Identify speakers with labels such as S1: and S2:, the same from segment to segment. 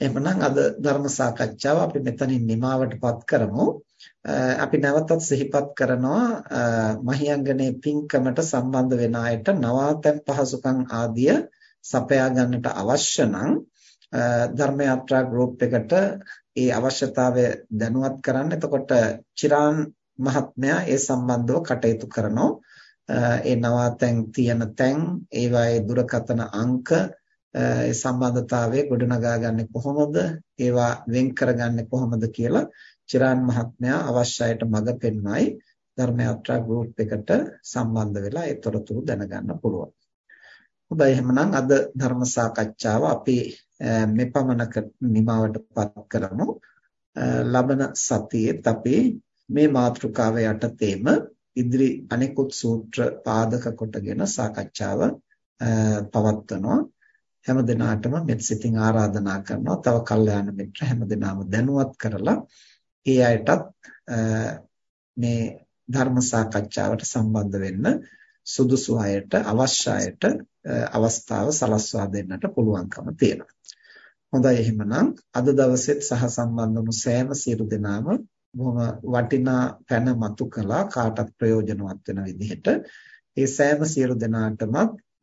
S1: එහෙමනම් අද ධර්ම සාකච්ඡාව අපි මෙතනින් නිමාවටපත් කරමු. අපි නැවතත් සිහිපත් කරනවා මහියංගනේ පින්කමට සම්බන්ධ වෙන අයට නවාතැන් පහසුකම් ආදිය සපයා ගන්නට අවශ්‍ය නම් ධර්ම යාත්‍රා ගෲප් එකට ඒ අවශ්‍යතාවය දැනුවත් කරන්න. එතකොට චිරාන් මහත්මයා ඒ සම්බන්ධව කටයුතු කරනවා. ඒ නවාතැන් තියෙන තැන්, ඒවායේ දුරකථන අංක ඒ සම්බන්ධතාවය ගොඩනගා ගන්න කොහොමද ඒවා වෙන් කරගන්නේ කොහොමද කියලා චිරාන් මහත්මයා අවශ්‍යයට මඟ පෙන්වයි ධර්ම යාත්‍රා ගෲප් එකට සම්බන්ධ වෙලා ඒ තොරතුරු දැනගන්න පුළුවන්. හොඳයි එහෙනම් අද ධර්ම සාකච්ඡාව අපි මෙපමණක නිමවටපත් කරමු. ලබන සතියේත් අපි මේ මාතෘකාව යටතේම ඉදිරි අනෙකුත් සූත්‍ර පාදක කොටගෙන සාකච්ඡාව පවත්වනවා. හැම දිනාටම මෙත් සිතින් ආරාධනා කරනවා තව කල්යාණ මිත්‍ර හැම දිනාම දැනුවත් කරලා ඒ අයටත් මේ ධර්ම සාකච්ඡාවට සම්බන්ධ වෙන්න සුදුසු අයට අවශ්‍ය අයට අවස්ථාව සලස්වා දෙන්නට පුළුවන්කම තියෙනවා. හොඳයි එහෙමනම් අද දවසෙත් සහ සම්බන්ධ වුණු සෑම සියලු දෙනාම බොහොම වටිනා පැන මතු කළා කාටත් ප්‍රයෝජනවත් වෙන විදිහට ඒ සෑම සියලු දෙනාටම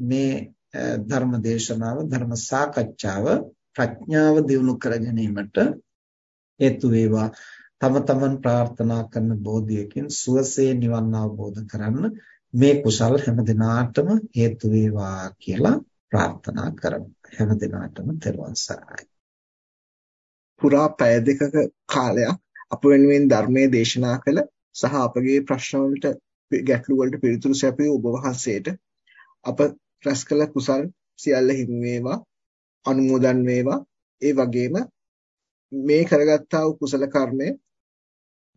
S1: මේ ධර්ම දේශනාව ධර්ම සාකච්ඡාව ප්‍රඥාව දියුණු කර ගැනීමට හේතු වේවා. තම තමන් ප්‍රාර්ථනා කරන බෝධියකින් සුවසේ නිවන් අවබෝධ කරන්න මේ කුසල් හැම දිනාටම හේතු වේවා කියලා ප්‍රාර්ථනා කරමු. හැම දිනාටම තෙරුවන් සරණයි.
S2: පුරා පැය දෙකක කාලයක් අප වෙනුවෙන් ධර්මයේ දේශනා කළ සහ අපගේ ප්‍රශ්න වලට ගැටළු වලට පිළිතුරු සැපයූ ඔබ වහන්සේට අප රැස් කළ කුසල් සියල්ල හිමි වේවා අනුමෝදන් වේවා. ඒ වගේම මේ කරගත්තා වූ කුසල කර්මය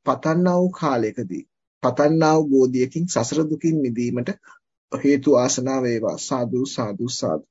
S2: පතන්නා වූ කාලයකදී පතන්නා වූ බෝධියකින් සසර දුකින් මිදීමට හේතු ආසනාව වේවා. සාදු සාදු සාදු.